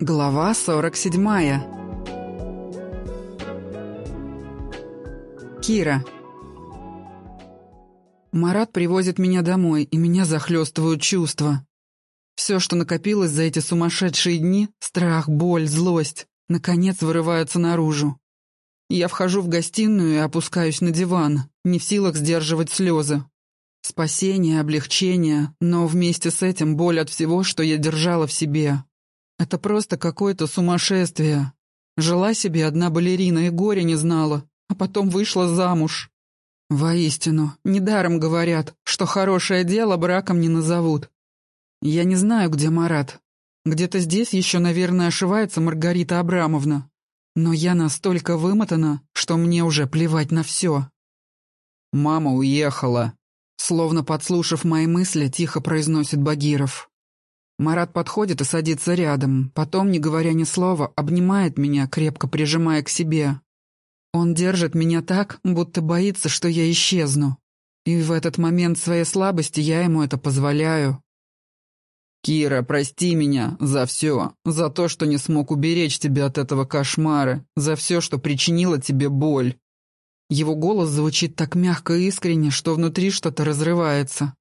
Глава 47. Кира. Марат привозит меня домой, и меня захлестывают чувства. Все, что накопилось за эти сумасшедшие дни, страх, боль, злость, наконец вырываются наружу. Я вхожу в гостиную и опускаюсь на диван, не в силах сдерживать слезы. Спасение, облегчение, но вместе с этим боль от всего, что я держала в себе. Это просто какое-то сумасшествие. Жила себе одна балерина и горя не знала, а потом вышла замуж. Воистину, недаром говорят, что хорошее дело браком не назовут. Я не знаю, где Марат. Где-то здесь еще, наверное, ошивается Маргарита Абрамовна. Но я настолько вымотана, что мне уже плевать на все. «Мама уехала», — словно подслушав мои мысли, тихо произносит Багиров. Марат подходит и садится рядом, потом, не говоря ни слова, обнимает меня, крепко прижимая к себе. Он держит меня так, будто боится, что я исчезну. И в этот момент своей слабости я ему это позволяю. «Кира, прости меня за все, за то, что не смог уберечь тебя от этого кошмара, за все, что причинило тебе боль». Его голос звучит так мягко и искренне, что внутри что-то разрывается.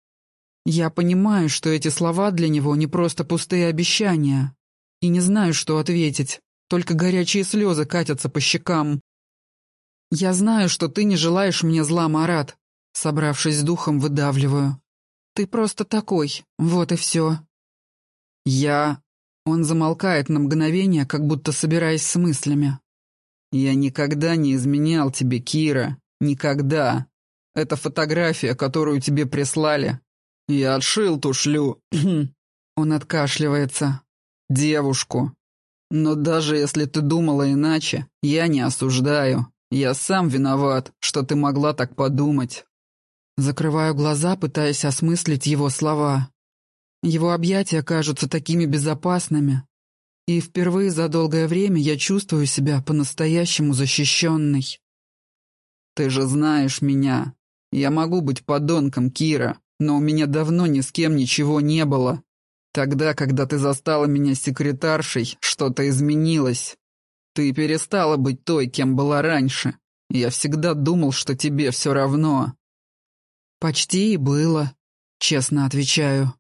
Я понимаю, что эти слова для него не просто пустые обещания. И не знаю, что ответить. Только горячие слезы катятся по щекам. Я знаю, что ты не желаешь мне зла, Марат. Собравшись с духом, выдавливаю. Ты просто такой, вот и все. Я... Он замолкает на мгновение, как будто собираясь с мыслями. «Я никогда не изменял тебе, Кира. Никогда. Эта фотография, которую тебе прислали, я отшил ту шлю...» Он откашливается. «Девушку. Но даже если ты думала иначе, я не осуждаю. Я сам виноват, что ты могла так подумать». Закрываю глаза, пытаясь осмыслить его слова. Его объятия кажутся такими безопасными. И впервые за долгое время я чувствую себя по-настоящему защищенной. «Ты же знаешь меня. Я могу быть подонком, Кира но у меня давно ни с кем ничего не было. Тогда, когда ты застала меня секретаршей, что-то изменилось. Ты перестала быть той, кем была раньше. Я всегда думал, что тебе все равно». «Почти и было», — честно отвечаю.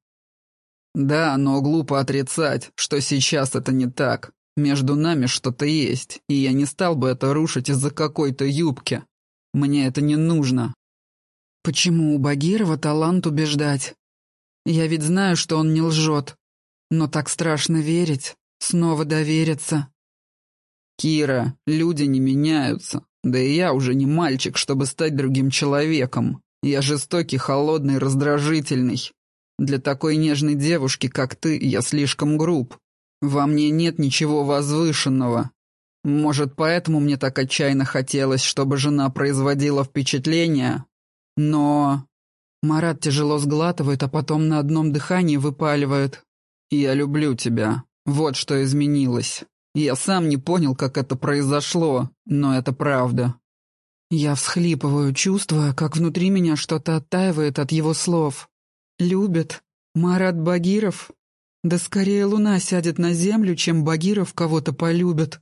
«Да, но глупо отрицать, что сейчас это не так. Между нами что-то есть, и я не стал бы это рушить из-за какой-то юбки. Мне это не нужно. Почему у Багирова талант убеждать? Я ведь знаю, что он не лжет. Но так страшно верить, снова довериться. Кира, люди не меняются. Да и я уже не мальчик, чтобы стать другим человеком. Я жестокий, холодный, раздражительный. Для такой нежной девушки, как ты, я слишком груб. Во мне нет ничего возвышенного. Может, поэтому мне так отчаянно хотелось, чтобы жена производила впечатление, но... Марат тяжело сглатывает, а потом на одном дыхании выпаливает. «Я люблю тебя. Вот что изменилось. Я сам не понял, как это произошло, но это правда». Я всхлипываю, чувствуя, как внутри меня что-то оттаивает от его слов. «Любит? Марат Багиров? Да скорее луна сядет на землю, чем Багиров кого-то полюбит.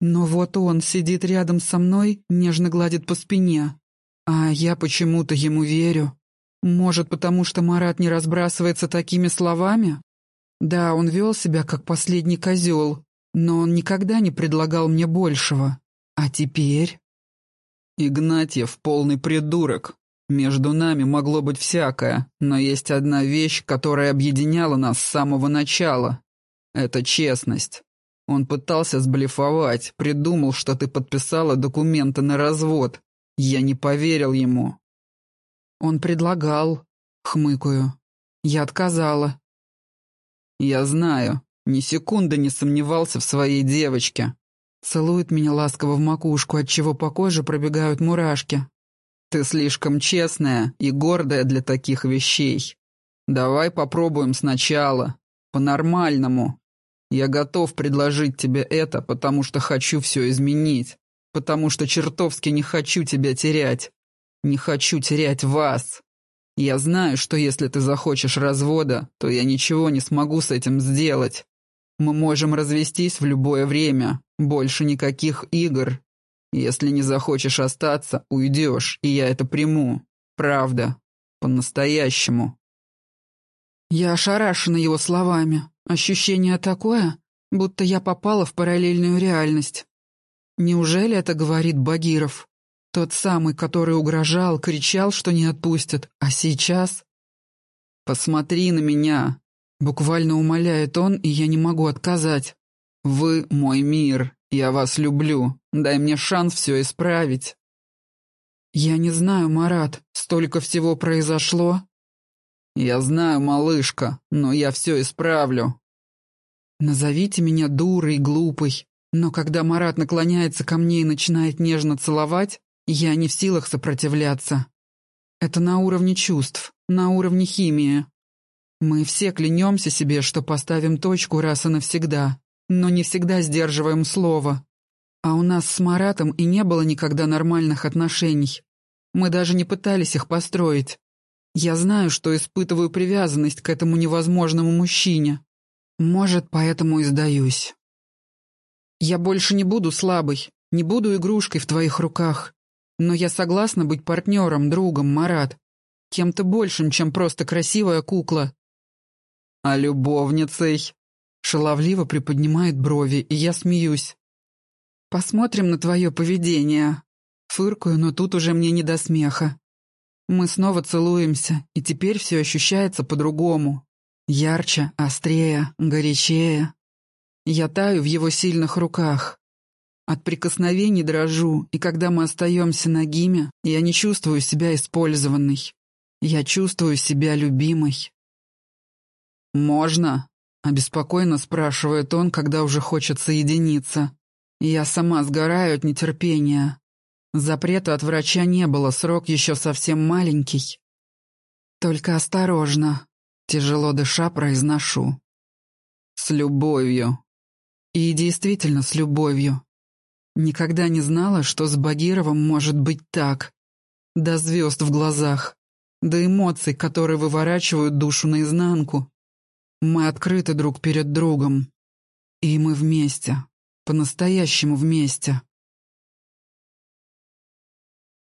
Но вот он сидит рядом со мной, нежно гладит по спине, а я почему-то ему верю. Может, потому что Марат не разбрасывается такими словами? Да, он вел себя как последний козел, но он никогда не предлагал мне большего. А теперь... Игнатьев полный придурок. Между нами могло быть всякое, но есть одна вещь, которая объединяла нас с самого начала. Это честность. Он пытался сблефовать, придумал, что ты подписала документы на развод, я не поверил ему. Он предлагал, хмыкаю. Я отказала. Я знаю, ни секунды не сомневался в своей девочке. Целует меня ласково в макушку, отчего по коже пробегают мурашки. Ты слишком честная и гордая для таких вещей. Давай попробуем сначала, по-нормальному. Я готов предложить тебе это, потому что хочу все изменить потому что чертовски не хочу тебя терять. Не хочу терять вас. Я знаю, что если ты захочешь развода, то я ничего не смогу с этим сделать. Мы можем развестись в любое время. Больше никаких игр. Если не захочешь остаться, уйдешь, и я это приму. Правда. По-настоящему. Я ошарашена его словами. Ощущение такое, будто я попала в параллельную реальность. Неужели это говорит Багиров? Тот самый, который угрожал, кричал, что не отпустят, а сейчас... «Посмотри на меня!» Буквально умоляет он, и я не могу отказать. «Вы мой мир, я вас люблю, дай мне шанс все исправить». «Я не знаю, Марат, столько всего произошло». «Я знаю, малышка, но я все исправлю». «Назовите меня дурой, глупой, но когда Марат наклоняется ко мне и начинает нежно целовать, я не в силах сопротивляться. Это на уровне чувств, на уровне химии. Мы все клянемся себе, что поставим точку раз и навсегда, но не всегда сдерживаем слово. А у нас с Маратом и не было никогда нормальных отношений. Мы даже не пытались их построить. Я знаю, что испытываю привязанность к этому невозможному мужчине. Может, поэтому и сдаюсь. Я больше не буду слабой, не буду игрушкой в твоих руках. Но я согласна быть партнером, другом, Марат. Кем-то большим, чем просто красивая кукла. А любовницей? Шаловливо приподнимает брови, и я смеюсь. Посмотрим на твое поведение. Фыркаю, но тут уже мне не до смеха. Мы снова целуемся, и теперь все ощущается по-другому. Ярче, острее, горячее. Я таю в его сильных руках. От прикосновений дрожу, и когда мы остаемся нагими, я не чувствую себя использованной. Я чувствую себя любимой. «Можно?» — обеспокоенно спрашивает он, когда уже хочет соединиться. Я сама сгораю от нетерпения. Запрета от врача не было, срок еще совсем маленький. Только осторожно, тяжело дыша произношу. «С любовью», и действительно с любовью. Никогда не знала, что с Багировым может быть так. До звезд в глазах, до эмоций, которые выворачивают душу наизнанку. Мы открыты друг перед другом. И мы вместе, по-настоящему вместе.